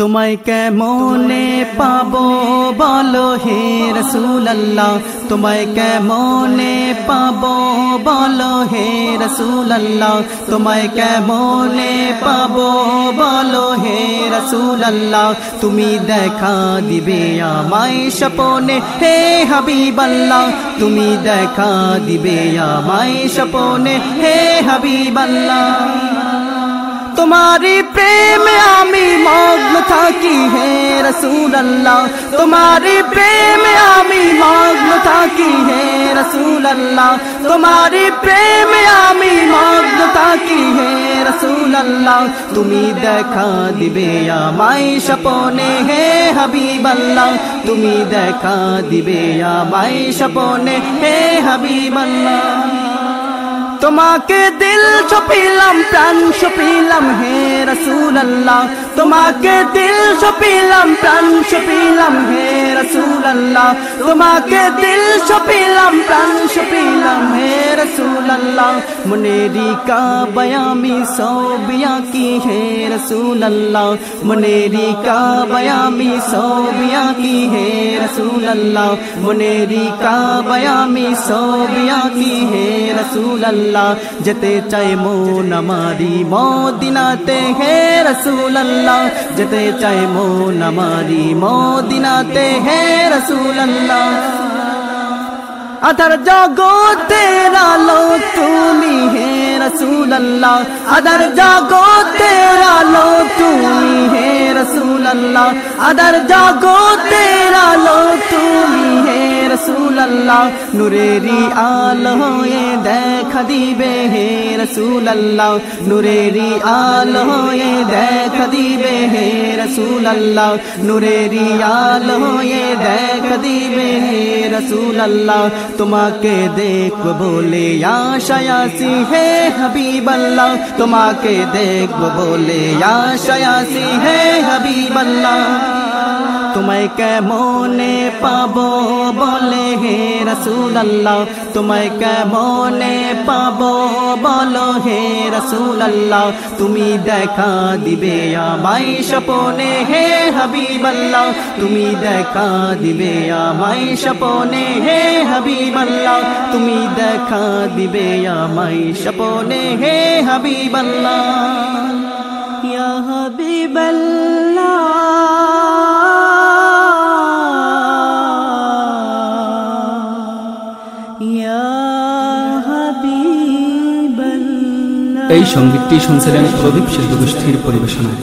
তোমায় কেমনে পাবো বলো হে রসুল আল্লাহ তোমায় কেমনে পাবো বলো হে রসুল আল্লাহ তোমায় কেমনে পাবো বলো হে রসুল আল্লাহ তুমি দেখা দিবে আমায় সপনে হে হাবিব আল্লাহ তুমি দেখা দিবে আমায় সপনে হে হাবিব আল্লাহ তোমারি প্রেমে আমি کی ہے رسول اللہ؟ تمہارے پریم آمی مغل کی ہے رسول اللہ؟ تمہارے پریم آمی مغل تھا کی ہے رسول اللہ؟ تمہیں دیکھا دبے مائی شپونے ہے حبیب اللہ۔ تمہیں دیکھا دبے مائی شپونے ہے حبیب اللہ۔ তোমাকে দিল ছপিলাম প্রাণ ছপিলাম হে রসুল আল্লাহ তোমাকে দিল ছপিলাম প্রাণ ছপিলাম হে রসুল আল্লাহ তোমাকে দিল ছপিলাম প্রাণ ছপিলাম হে রসুল আল্লাহ মনেরি কা বয়ামি সৌবিয়া কি হে রসুল আল্লাহ اللہ جتے چائے مون ہماری موت دلاتے ہیں رسول اللہ جتے چائے مو نماری موت دلاتے ہیں رسول اللہ ادھر جاگو تیرا لو تمی ہے رسول اللہ ادھر جاگو تیرا لو تمی ہے رسول اللہ ادر جاگو تیرا لو تم ہے رسول اللہ نوری آل ہوئے، دیکھ دیبے ہے رسول اللہ نوریری آل ہوئے، دیکھ دیبے ہے رسول اللہ نوریری آل ہوئے، دیکھ دیبے ہے رسول اللہ تما کے دیکھ بولے، یا شیاسی ہے حبیب اللہ۔ تما کے دیکھ بولے، یا شیاسی ہے حبیب اللہ تمہیں کے مونے پابو بولے ہے رسول اللہ تمہیں کے مونے پابو بولو ہے رسول اللہ تمہیں دیکھا دبے یا مائی شپونے ہے حبیب اللہ تمہیں دیکھا دبے یا مائی شپونے ہے حبیب اللہ تمہیں دیکھا دبے یا مائی شپونے ہے حبیب اللہ یا حبیب اللہ এই সঙ্গীতটি শুনছিলেন প্রদীপ শিল্পগোষ্ঠীর পরিবেশনায়।